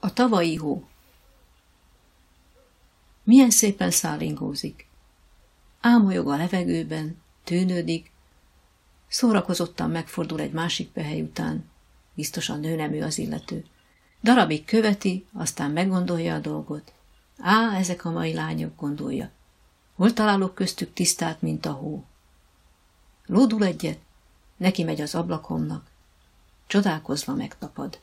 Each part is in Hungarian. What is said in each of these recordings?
A tavalyi hó. Milyen szépen szállingózik. Ámolyog a levegőben, tűnődik, szórakozottan megfordul egy másik pehely után, biztosan nőnemű az illető. Darabig követi, aztán meggondolja a dolgot. Á, ezek a mai lányok, gondolja. Hol találok köztük tisztát, mint a hó? Lódul egyet, neki megy az ablakomnak, csodálkozva megtapad.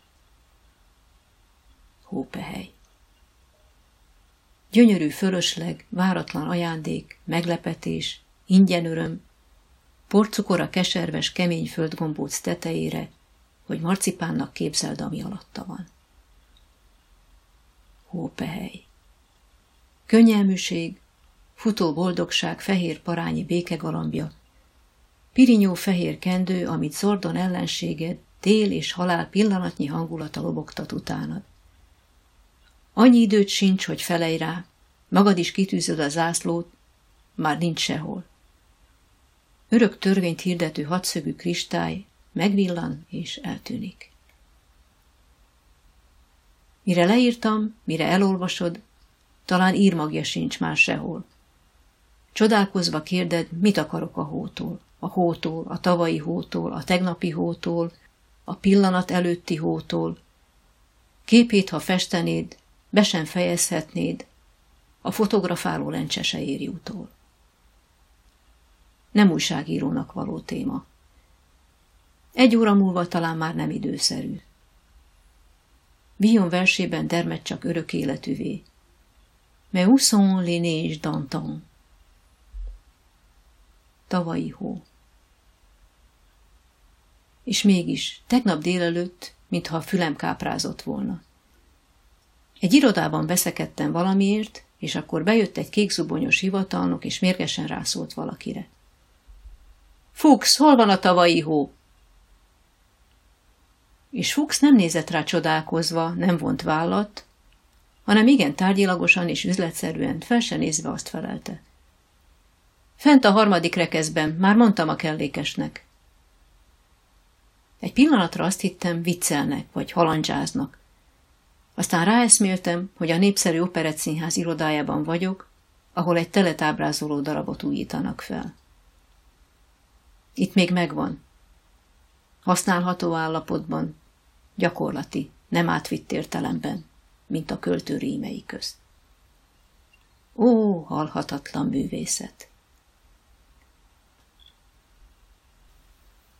Hópehely. Gyönyörű fölösleg, váratlan ajándék, meglepetés, ingyen öröm, porcukor a keserves, kemény földgombóc tetejére, hogy marcipánnak képzeld, ami alatta van. Hópehely. Könnyelműség, futó boldogság, fehér parányi békegalambja, pirinyó fehér kendő, amit Zordon ellenséged, tél és halál pillanatnyi hangulata lobogtat utánad. Annyi időt sincs, hogy felej rá, magad is kitűzöd a zászlót, már nincs sehol. Örök törvényt hirdető hatszögű kristály megvillan és eltűnik. Mire leírtam, mire elolvasod, talán írmagja sincs már sehol. Csodálkozva kérded, mit akarok a hótól, a hótól, a tavalyi hótól, a tegnapi hótól, a pillanat előtti hótól. Képét, ha festenéd, be sem fejezhetnéd, a fotografáló lencsese útól. Nem újságírónak való téma. Egy óra múlva talán már nem időszerű. Vion versében dermed csak örök életűvé. Mais où sont les neiges hó. És mégis, tegnap délelőtt, mintha a fülem káprázott volna. Egy irodában veszekedtem valamiért, és akkor bejött egy kékzubonyos hivatalnok, és mérgesen rászólt valakire. Fuchs, hol van a tavalyi hó? És Fuchs nem nézett rá csodálkozva, nem vont vállat, hanem igen tárgyilagosan és üzletszerűen, fel se nézve azt felelte. Fent a harmadik rekeszben, már mondtam a kellékesnek. Egy pillanatra azt hittem, viccelnek, vagy halandzsáznak. Aztán ráeszméltem, hogy a népszerű operettszínház irodájában vagyok, ahol egy teletábrázoló darabot újítanak fel. Itt még megvan. Használható állapotban, gyakorlati, nem átvitt értelemben, mint a költő rímei közt. Ó, halhatatlan művészet!